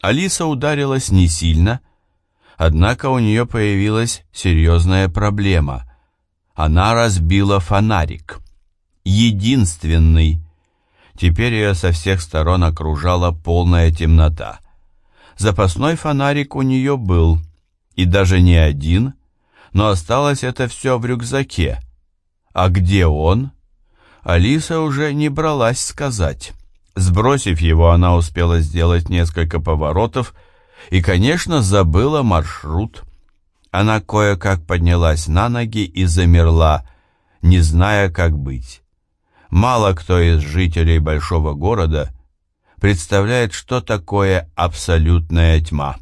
Алиса ударилась не сильно, однако у нее появилась серьезная проблема. Она разбила фонарик. Единственный. Теперь ее со всех сторон окружала полная темнота. Запасной фонарик у нее был, и даже не один, но осталось это все в рюкзаке. А где он? Алиса уже не бралась сказать. Сбросив его, она успела сделать несколько поворотов и, конечно, забыла маршрут. Она кое-как поднялась на ноги и замерла, не зная, как быть. Мало кто из жителей большого города представляет, что такое абсолютная тьма.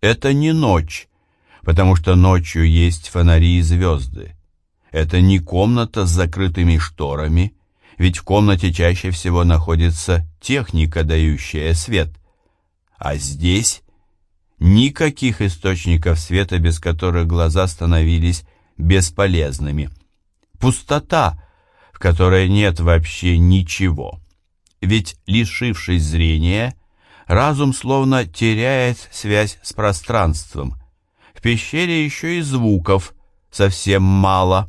Это не ночь, потому что ночью есть фонари и звезды. Это не комната с закрытыми шторами, ведь в комнате чаще всего находится техника, дающая свет. А здесь никаких источников света, без которых глаза становились бесполезными. Пустота, в которой нет вообще ничего. Ведь, лишившись зрения, разум словно теряет связь с пространством. В пещере еще и звуков совсем мало.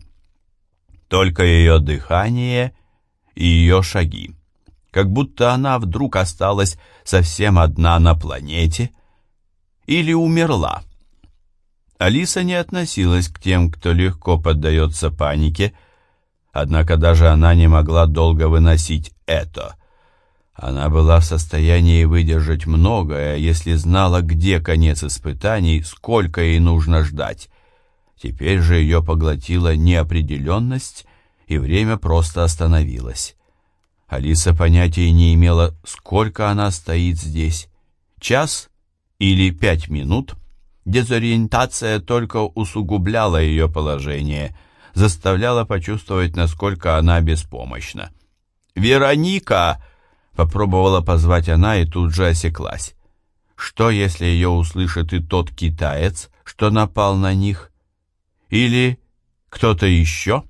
Только ее дыхание и ее шаги. Как будто она вдруг осталась совсем одна на планете или умерла. Алиса не относилась к тем, кто легко поддается панике, однако даже она не могла долго выносить это. Она была в состоянии выдержать многое, если знала, где конец испытаний, сколько ей нужно ждать. Теперь же ее поглотила неопределенность, и время просто остановилось. Алиса понятия не имела, сколько она стоит здесь. Час или пять минут. Дезориентация только усугубляла ее положение, заставляла почувствовать, насколько она беспомощна. «Вероника!» — попробовала позвать она и тут же осеклась. Что, если ее услышит и тот китаец, что напал на них? Или кто-то еще?»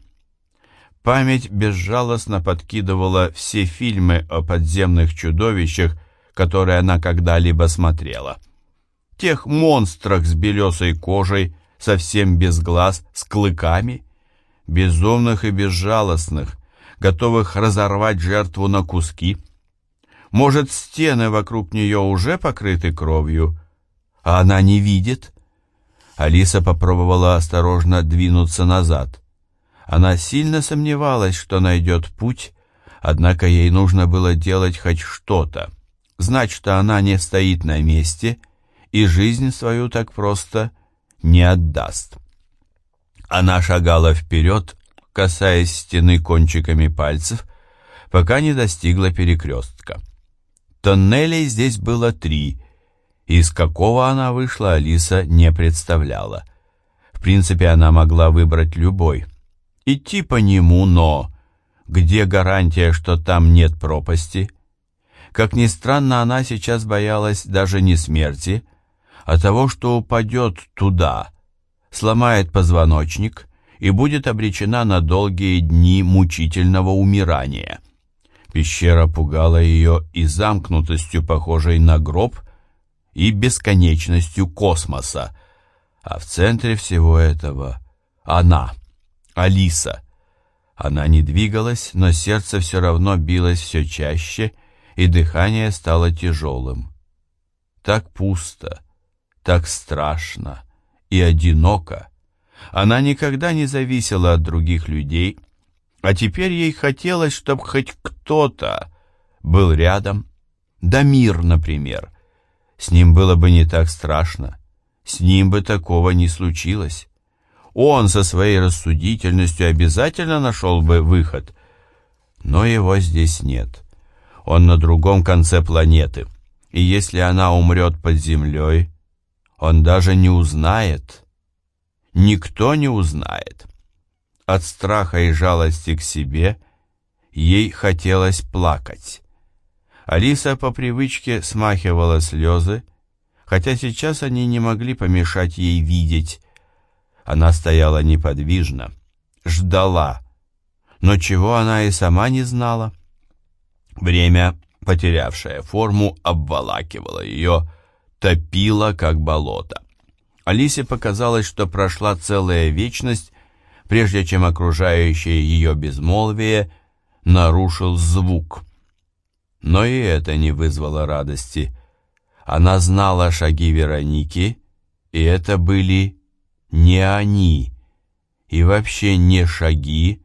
Память безжалостно подкидывала все фильмы о подземных чудовищах, которые она когда-либо смотрела. Тех монстрах с белесой кожей, совсем без глаз, с клыками, безумных и безжалостных, готовых разорвать жертву на куски. Может, стены вокруг нее уже покрыты кровью, а она не видит? Алиса попробовала осторожно двинуться назад — она сильно сомневалась, что найдет путь, однако ей нужно было делать хоть что-то, знать, что она не стоит на месте и жизнь свою так просто не отдаст. Она шагала вперед, касаясь стены кончиками пальцев, пока не достигла перекрестка. Тоннелей здесь было три, из какого она вышла, Алиса не представляла. В принципе, она могла выбрать любой — Идти по нему, но... Где гарантия, что там нет пропасти? Как ни странно, она сейчас боялась даже не смерти, а того, что упадет туда, сломает позвоночник и будет обречена на долгие дни мучительного умирания. Пещера пугала ее и замкнутостью, похожей на гроб, и бесконечностью космоса, а в центре всего этого — она — Алиса. Она не двигалась, но сердце все равно билось все чаще, и дыхание стало тяжелым. Так пусто, так страшно и одиноко. Она никогда не зависела от других людей, а теперь ей хотелось, чтобы хоть кто-то был рядом. Дамир, например. С ним было бы не так страшно. С ним бы такого не случилось. Он со своей рассудительностью обязательно нашел бы выход. Но его здесь нет. Он на другом конце планеты. И если она умрет под землей, он даже не узнает. Никто не узнает. От страха и жалости к себе ей хотелось плакать. Алиса по привычке смахивала слезы, хотя сейчас они не могли помешать ей видеть, она стояла неподвижно, ждала, но чего она и сама не знала. Время, потерявшее форму, обволакивало ее, топило, как болото. Алисе показалось, что прошла целая вечность, прежде чем окружающее ее безмолвие нарушил звук. Но и это не вызвало радости. Она знала шаги Вероники, и это были не они, и вообще не шаги,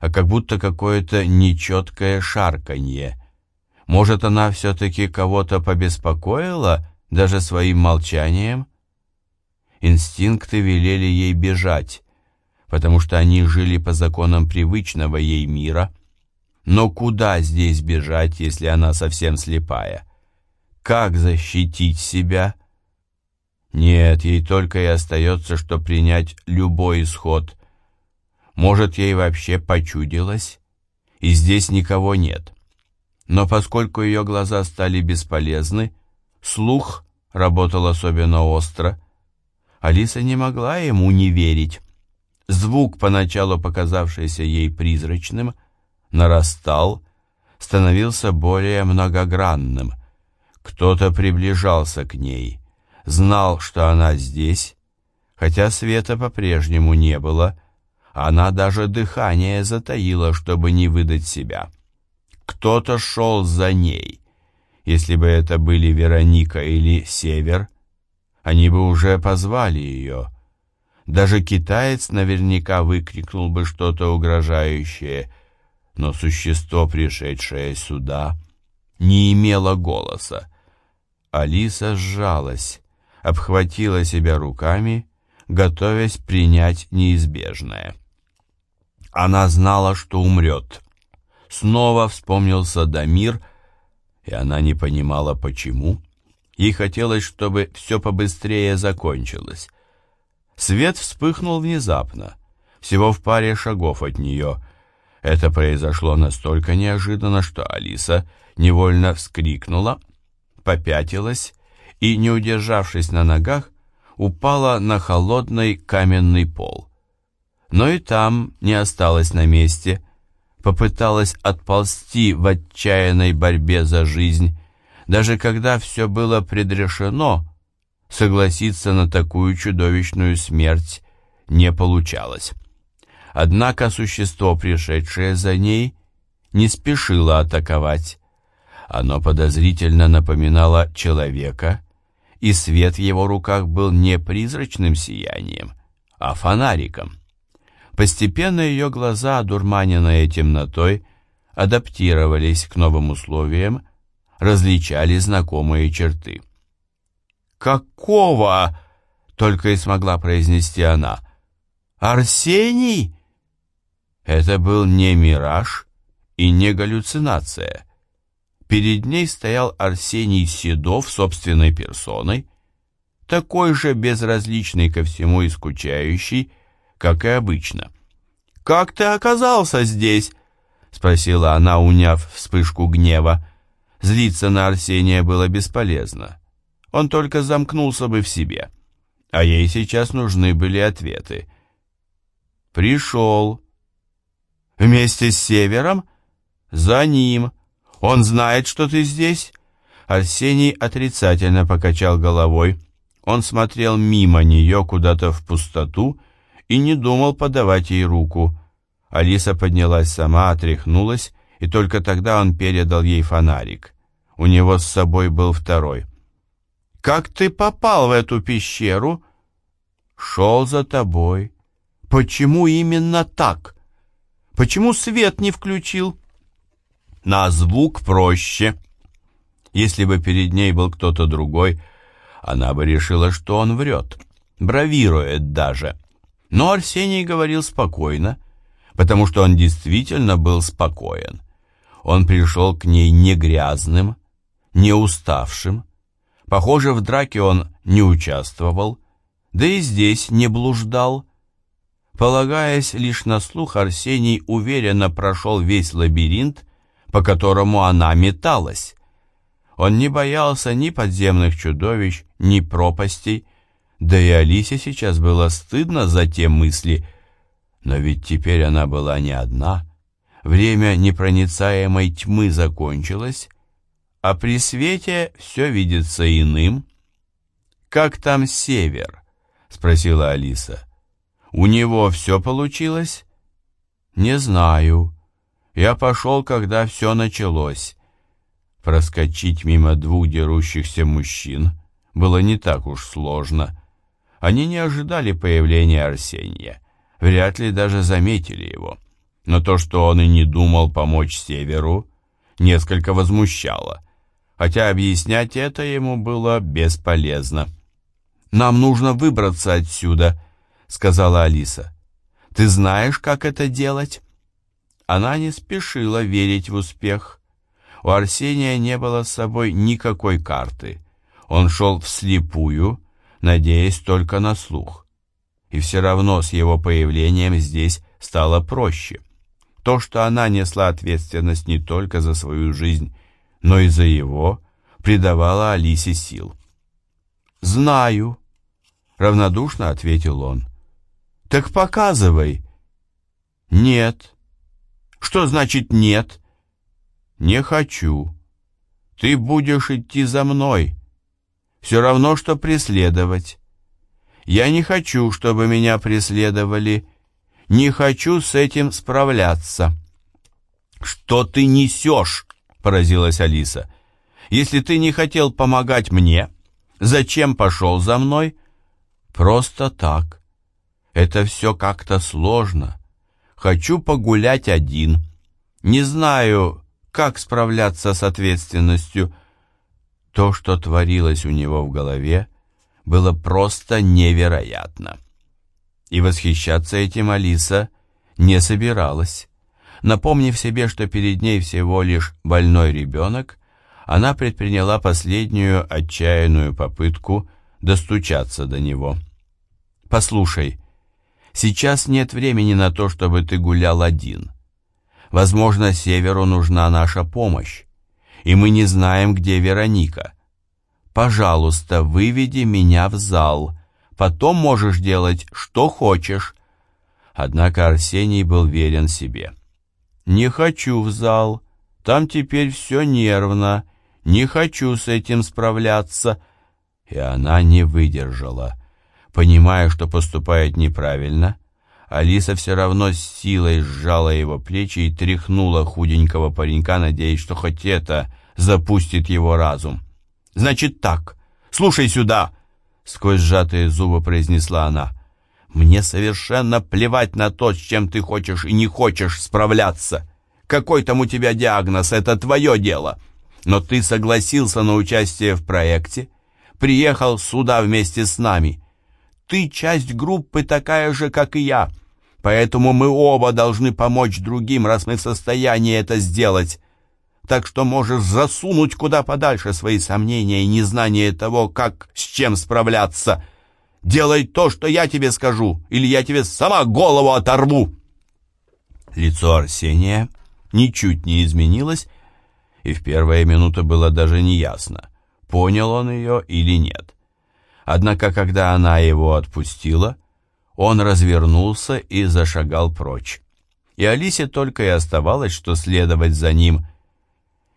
а как будто какое-то нечеткое шарканье. Может, она все-таки кого-то побеспокоила, даже своим молчанием? Инстинкты велели ей бежать, потому что они жили по законам привычного ей мира. Но куда здесь бежать, если она совсем слепая? Как защитить себя? Нет, ей только и остается, что принять любой исход. Может, ей вообще почудилось, и здесь никого нет. Но поскольку ее глаза стали бесполезны, слух работал особенно остро, Алиса не могла ему не верить. Звук, поначалу показавшийся ей призрачным, нарастал, становился более многогранным. Кто-то приближался к ней, знал, что она здесь, хотя света по-прежнему не было, она даже дыхание затаила, чтобы не выдать себя. Кто-то шел за ней. Если бы это были Вероника или Север, они бы уже позвали ее. Даже китаец наверняка выкрикнул бы что-то угрожающее, но существо, пришедшее сюда, не имело голоса. Алиса сжалась, обхватила себя руками, готовясь принять неизбежное. Она знала, что умрет. Снова вспомнился Дамир, и она не понимала, почему. Ей хотелось, чтобы все побыстрее закончилось. Свет вспыхнул внезапно, всего в паре шагов от нее. Это произошло настолько неожиданно, что Алиса невольно вскрикнула, попятилась и, не удержавшись на ногах, упала на холодный каменный пол. Но и там не осталась на месте, попыталась отползти в отчаянной борьбе за жизнь, даже когда все было предрешено, согласиться на такую чудовищную смерть не получалось. Однако существо, пришедшее за ней, не спешило атаковать. Оно подозрительно напоминало человека, и свет в его руках был не призрачным сиянием, а фонариком. Постепенно ее глаза, одурманенные темнотой, адаптировались к новым условиям различали знакомые черты. «Какого?» — только и смогла произнести она. «Арсений?» Это был не мираж и не галлюцинация. Перед ней стоял Арсений Седов собственной персоной, такой же безразличный ко всему и скучающий, как и обычно. «Как ты оказался здесь?» — спросила она, уняв вспышку гнева. Злиться на Арсения было бесполезно. Он только замкнулся бы в себе. А ей сейчас нужны были ответы. «Пришел». «Вместе с Севером?» «За ним. Он знает, что ты здесь?» Арсений отрицательно покачал головой. Он смотрел мимо нее куда-то в пустоту и не думал подавать ей руку. Алиса поднялась сама, отряхнулась и только тогда он передал ей фонарик. У него с собой был второй. «Как ты попал в эту пещеру?» «Шел за тобой». «Почему именно так? Почему свет не включил?» «На звук проще». Если бы перед ней был кто-то другой, она бы решила, что он врет, бравирует даже. Но Арсений говорил спокойно, потому что он действительно был спокоен. Он пришел к ней не грязным, не уставшим. Похоже, в драке он не участвовал, да и здесь не блуждал. Полагаясь лишь на слух, Арсений уверенно прошел весь лабиринт, по которому она металась. Он не боялся ни подземных чудовищ, ни пропастей, да и Алисе сейчас было стыдно за те мысли. Но ведь теперь она была не одна. Время непроницаемой тьмы закончилось, а при свете все видится иным. «Как там север?» — спросила Алиса. «У него все получилось?» «Не знаю. Я пошел, когда все началось». Проскочить мимо двух дерущихся мужчин было не так уж сложно. Они не ожидали появления Арсения, вряд ли даже заметили его. Но то, что он и не думал помочь Северу, несколько возмущало, хотя объяснять это ему было бесполезно. «Нам нужно выбраться отсюда», — сказала Алиса. «Ты знаешь, как это делать?» Она не спешила верить в успех. У Арсения не было с собой никакой карты. Он шел вслепую, надеясь только на слух. И все равно с его появлением здесь стало проще. То, что она несла ответственность не только за свою жизнь, но и за его, придавало Алисе сил. «Знаю», — равнодушно ответил он. «Так показывай». «Нет». «Что значит «нет»?» «Не хочу. Ты будешь идти за мной. Все равно, что преследовать. Я не хочу, чтобы меня преследовали. Не хочу с этим справляться». «Что ты несешь?» — поразилась Алиса. «Если ты не хотел помогать мне, зачем пошел за мной?» «Просто так. Это все как-то сложно. Хочу погулять один. Не знаю, как справляться с ответственностью». То, что творилось у него в голове, было просто невероятно. И восхищаться этим Алиса не собиралась. Напомнив себе, что перед ней всего лишь больной ребенок, она предприняла последнюю отчаянную попытку достучаться до него. «Послушай, сейчас нет времени на то, чтобы ты гулял один. Возможно, Северу нужна наша помощь, и мы не знаем, где Вероника. Пожалуйста, выведи меня в зал, потом можешь делать, что хочешь». Однако Арсений был верен себе. «Не хочу в зал. Там теперь все нервно. Не хочу с этим справляться». И она не выдержала. Понимая, что поступает неправильно, Алиса все равно с силой сжала его плечи и тряхнула худенького паренька, надеясь, что хоть это запустит его разум. «Значит так, слушай сюда!» — сквозь сжатые зубы произнесла она. Мне совершенно плевать на то, с чем ты хочешь и не хочешь справляться. Какой там у тебя диагноз, это твое дело. Но ты согласился на участие в проекте, приехал сюда вместе с нами. Ты часть группы такая же, как и я, поэтому мы оба должны помочь другим, раз мы в состоянии это сделать. Так что можешь засунуть куда подальше свои сомнения и незнание того, как с чем справляться». Делай то, что я тебе скажу, или я тебе сама голову оторву!» Лицо Арсения ничуть не изменилось, и в первые минуты было даже неясно, понял он ее или нет. Однако, когда она его отпустила, он развернулся и зашагал прочь. И Алисе только и оставалось, что следовать за ним.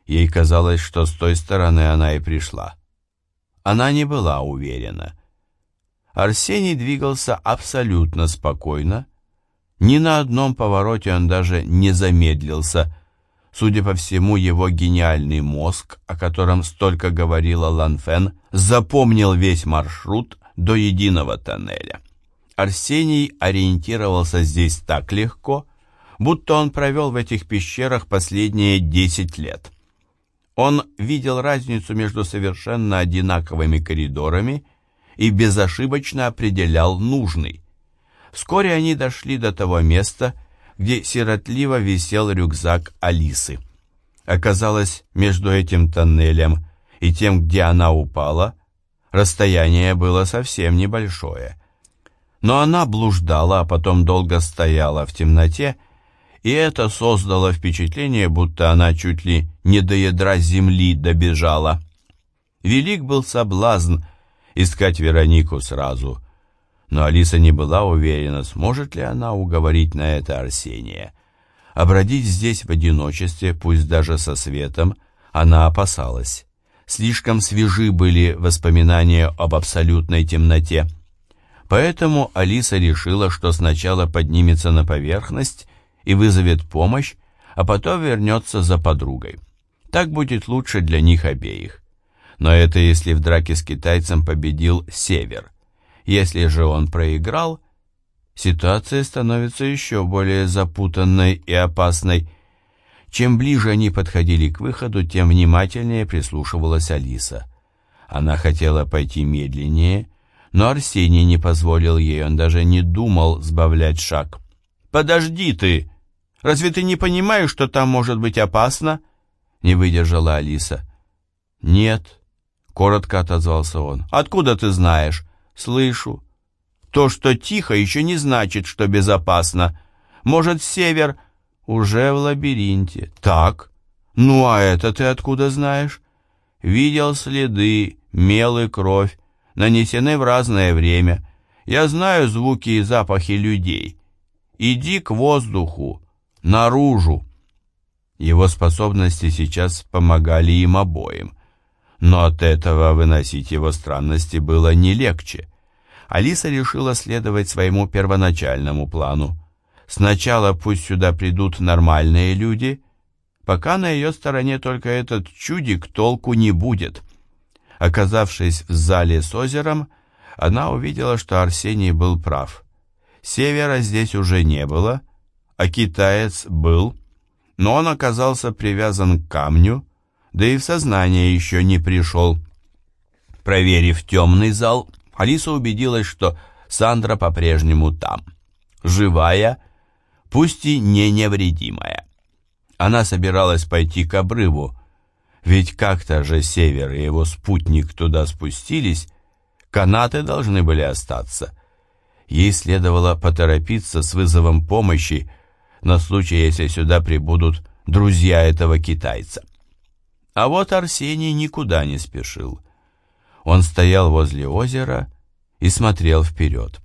Ей казалось, что с той стороны она и пришла. Она не была уверена — Арсений двигался абсолютно спокойно. Ни на одном повороте он даже не замедлился. Судя по всему, его гениальный мозг, о котором столько говорила Ланфен, запомнил весь маршрут до единого тоннеля. Арсений ориентировался здесь так легко, будто он провел в этих пещерах последние десять лет. Он видел разницу между совершенно одинаковыми коридорами и безошибочно определял нужный. Вскоре они дошли до того места, где сиротливо висел рюкзак Алисы. Оказалось, между этим тоннелем и тем, где она упала, расстояние было совсем небольшое. Но она блуждала, а потом долго стояла в темноте, и это создало впечатление, будто она чуть ли не до ядра земли добежала. Велик был соблазн искать Веронику сразу. Но Алиса не была уверена, сможет ли она уговорить на это Арсения. Обродить здесь в одиночестве, пусть даже со светом, она опасалась. Слишком свежи были воспоминания об абсолютной темноте. Поэтому Алиса решила, что сначала поднимется на поверхность и вызовет помощь, а потом вернется за подругой. Так будет лучше для них обеих. Но это если в драке с китайцем победил Север. Если же он проиграл, ситуация становится еще более запутанной и опасной. Чем ближе они подходили к выходу, тем внимательнее прислушивалась Алиса. Она хотела пойти медленнее, но Арсений не позволил ей, он даже не думал сбавлять шаг. «Подожди ты! Разве ты не понимаешь, что там может быть опасно?» Не выдержала Алиса. «Нет», — коротко отозвался он. «Откуда ты знаешь?» «Слышу. То, что тихо, еще не значит, что безопасно. Может, север уже в лабиринте. Так. Ну, а это ты откуда знаешь?» «Видел следы, мел и кровь, нанесены в разное время. Я знаю звуки и запахи людей. Иди к воздуху, наружу». Его способности сейчас помогали им обоим. Но от этого выносить его странности было не легче. Алиса решила следовать своему первоначальному плану. Сначала пусть сюда придут нормальные люди, пока на ее стороне только этот чудик толку не будет. Оказавшись в зале с озером, она увидела, что Арсений был прав. Севера здесь уже не было, а китаец был, но он оказался привязан к камню, да и в сознание еще не пришел. Проверив темный зал, Алиса убедилась, что Сандра по-прежнему там, живая, пусть и не невредимая. Она собиралась пойти к обрыву, ведь как-то же Север и его спутник туда спустились, канаты должны были остаться. Ей следовало поторопиться с вызовом помощи, на случай, если сюда прибудут друзья этого китайца. А вот Арсений никуда не спешил. Он стоял возле озера и смотрел вперед.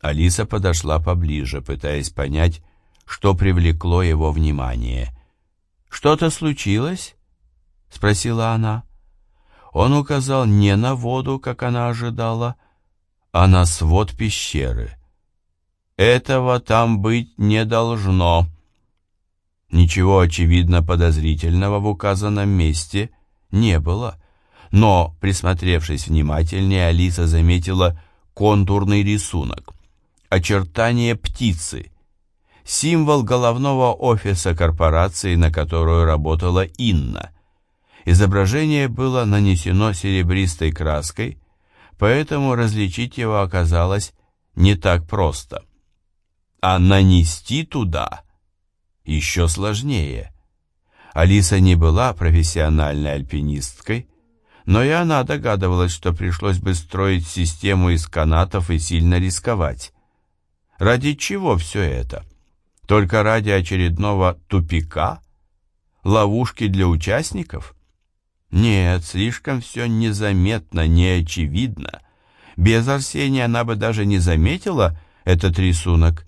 Алиса подошла поближе, пытаясь понять, что привлекло его внимание. «Что-то случилось?» — спросила она. Он указал не на воду, как она ожидала, а на свод пещеры. Этого там быть не должно. Ничего очевидно подозрительного в указанном месте не было. Но, присмотревшись внимательнее, Алиса заметила контурный рисунок. Очертание птицы. Символ головного офиса корпорации, на которую работала Инна. Изображение было нанесено серебристой краской, поэтому различить его оказалось не так просто а нанести туда еще сложнее. Алиса не была профессиональной альпинисткой, но и она догадывалась, что пришлось бы строить систему из канатов и сильно рисковать. Ради чего все это? Только ради очередного тупика? Ловушки для участников? Нет, слишком все незаметно, неочевидно. Без Арсения она бы даже не заметила этот рисунок,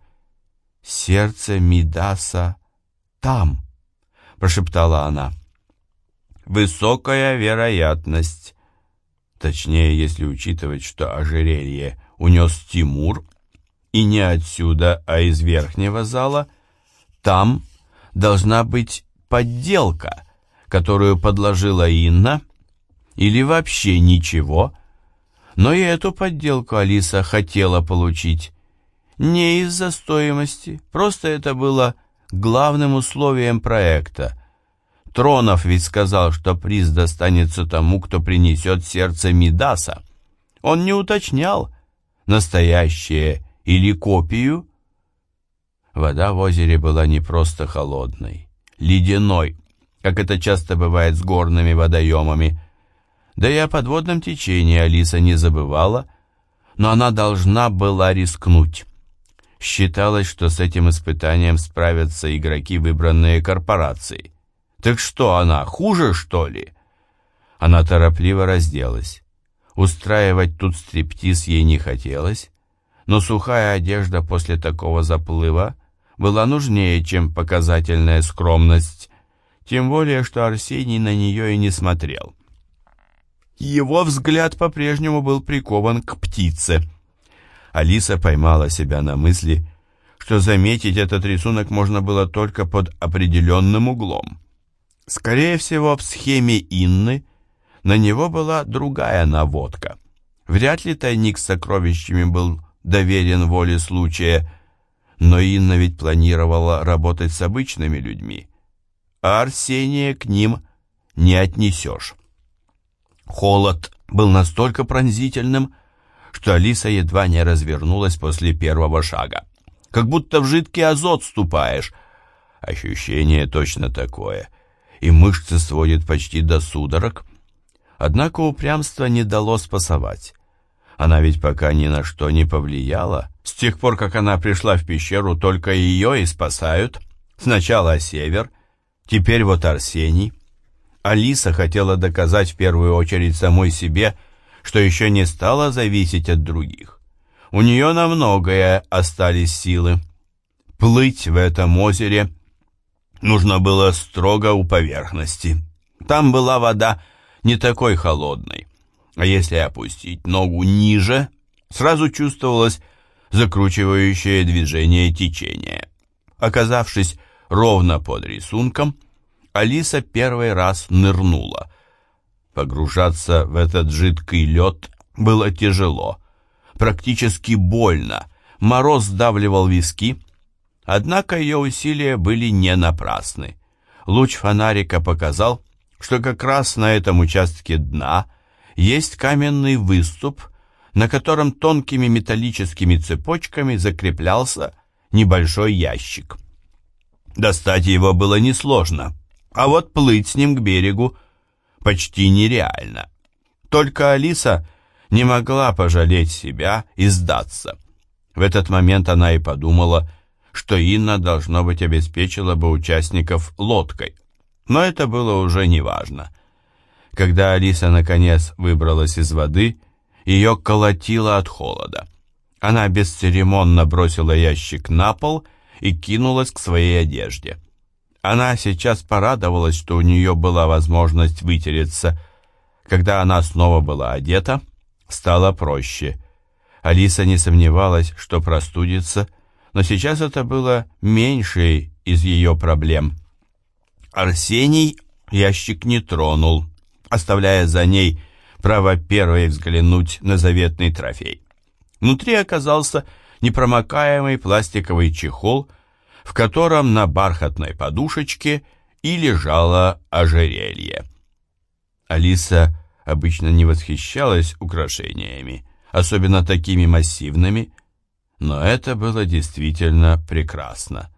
«Сердце Мидаса там», — прошептала она. «Высокая вероятность». Точнее, если учитывать, что ожерелье унес Тимур, и не отсюда, а из верхнего зала, там должна быть подделка, которую подложила Инна, или вообще ничего, но и эту подделку Алиса хотела получить. Не из-за стоимости, просто это было главным условием проекта. Тронов ведь сказал, что приз достанется тому, кто принесет сердце Мидаса. Он не уточнял, настоящее или копию. Вода в озере была не просто холодной, ледяной, как это часто бывает с горными водоемами. Да и о подводном течении Алиса не забывала, но она должна была рискнуть. Считалось, что с этим испытанием справятся игроки, выбранные корпорацией. Так что она, хуже, что ли? Она торопливо разделась. Устраивать тут стриптиз ей не хотелось, но сухая одежда после такого заплыва была нужнее, чем показательная скромность, тем более, что Арсений на нее и не смотрел. Его взгляд по-прежнему был прикован к птице. Алиса поймала себя на мысли, что заметить этот рисунок можно было только под определенным углом. Скорее всего, в схеме Инны на него была другая наводка. Вряд ли тайник с сокровищами был доверен воле случая, но Инна ведь планировала работать с обычными людьми, а Арсения к ним не отнесешь. Холод был настолько пронзительным, что Алиса едва не развернулась после первого шага. Как будто в жидкий азот ступаешь. Ощущение точно такое. И мышцы сводит почти до судорог. Однако упрямство не дало спасовать. Она ведь пока ни на что не повлияла. С тех пор, как она пришла в пещеру, только ее и спасают. Сначала Север, теперь вот Арсений. Алиса хотела доказать в первую очередь самой себе, что еще не стала зависеть от других. У нее на многое остались силы. Плыть в этом озере нужно было строго у поверхности. Там была вода не такой холодной. А если опустить ногу ниже, сразу чувствовалось закручивающее движение течения. Оказавшись ровно под рисунком, Алиса первый раз нырнула. Погружаться в этот жидкий лед было тяжело, практически больно, мороз сдавливал виски, однако ее усилия были не напрасны. Луч фонарика показал, что как раз на этом участке дна есть каменный выступ, на котором тонкими металлическими цепочками закреплялся небольшой ящик. Достать его было несложно, а вот плыть с ним к берегу почти нереально. Только Алиса не могла пожалеть себя и сдаться. В этот момент она и подумала, что Инна, должно быть, обеспечила бы участников лодкой. Но это было уже неважно. Когда Алиса наконец выбралась из воды, ее колотило от холода. Она бесцеремонно бросила ящик на пол и кинулась к своей одежде. Она сейчас порадовалась, что у нее была возможность вытереться. Когда она снова была одета, стало проще. Алиса не сомневалась, что простудится, но сейчас это было меньшей из ее проблем. Арсений ящик не тронул, оставляя за ней право первой взглянуть на заветный трофей. Внутри оказался непромокаемый пластиковый чехол, в котором на бархатной подушечке и лежало ожерелье. Алиса обычно не восхищалась украшениями, особенно такими массивными, но это было действительно прекрасно.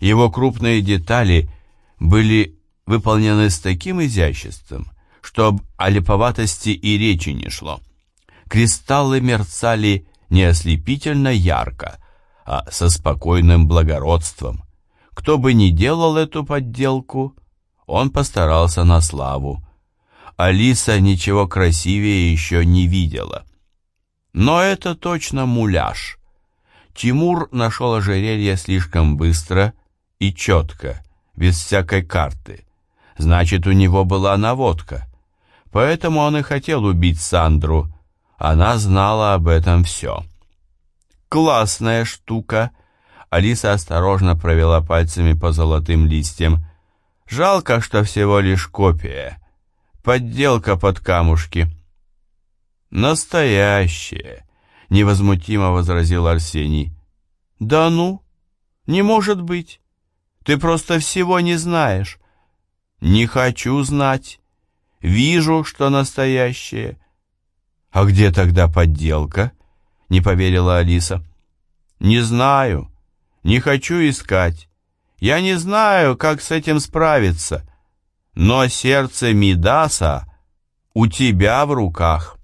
Его крупные детали были выполнены с таким изяществом, что об олиповатости и речи не шло. Кристаллы мерцали не ослепительно ярко, а со спокойным благородством. Кто бы ни делал эту подделку, он постарался на славу. Алиса ничего красивее еще не видела. Но это точно муляж. Тимур нашел ожерелье слишком быстро и четко, без всякой карты. Значит, у него была наводка. Поэтому он и хотел убить Сандру. Она знала об этом все. «Классная штука!» Алиса осторожно провела пальцами по золотым листьям. «Жалко, что всего лишь копия. Подделка под камушки». «Настоящее!» — невозмутимо возразил Арсений. «Да ну! Не может быть! Ты просто всего не знаешь!» «Не хочу знать!» Вижу, что настоящее. А где тогда подделка? Не поверила Алиса. Не знаю. Не хочу искать. Я не знаю, как с этим справиться. Но сердце Мидаса у тебя в руках.